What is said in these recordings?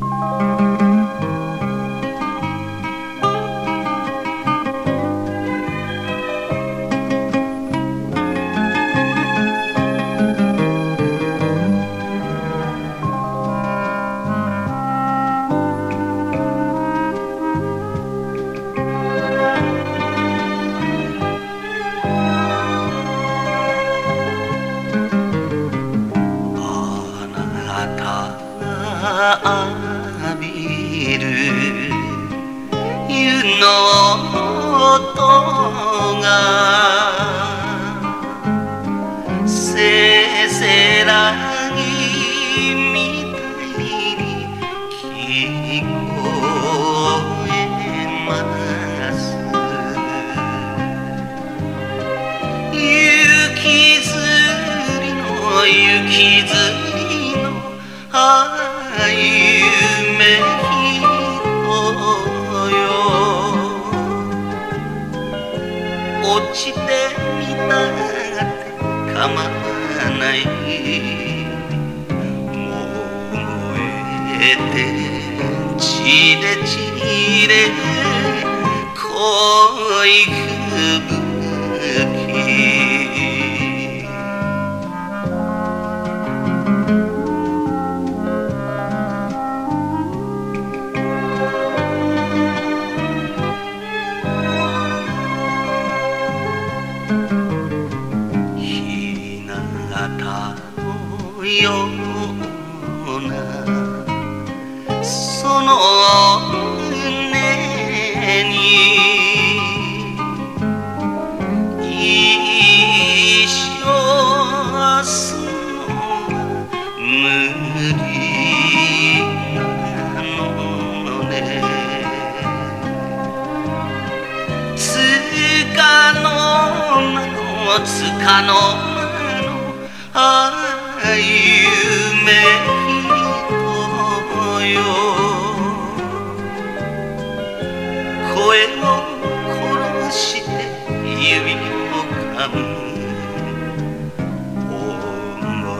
阿娜塔。の音が落ちてみたって構わない。燃えて散れ散れ恋がようなその胸に一生明日の無理なのねつかの間のつかの間のあ夢人よ声を殺して指を噛む女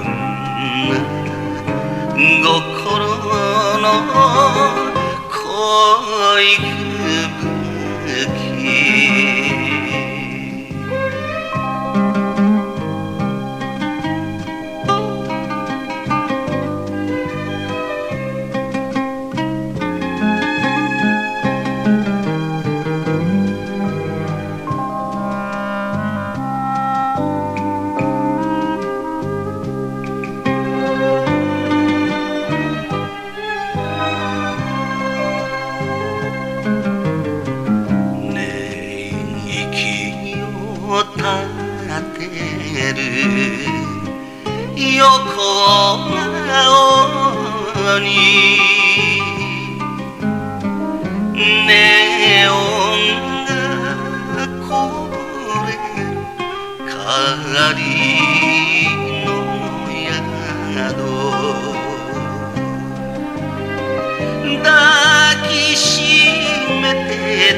心の恋てる。横顔に。ネオンがこれる帰りの宿。抱きしめて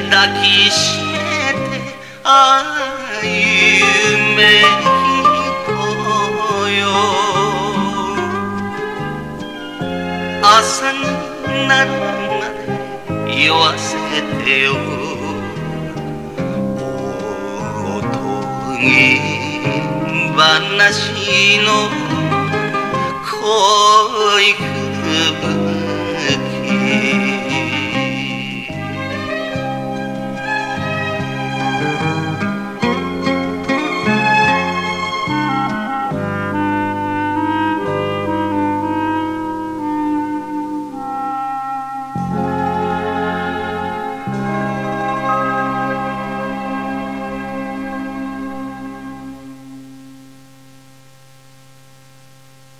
抱きしめてああ夢。酔わせてよ。大とぎ話の恋くぶき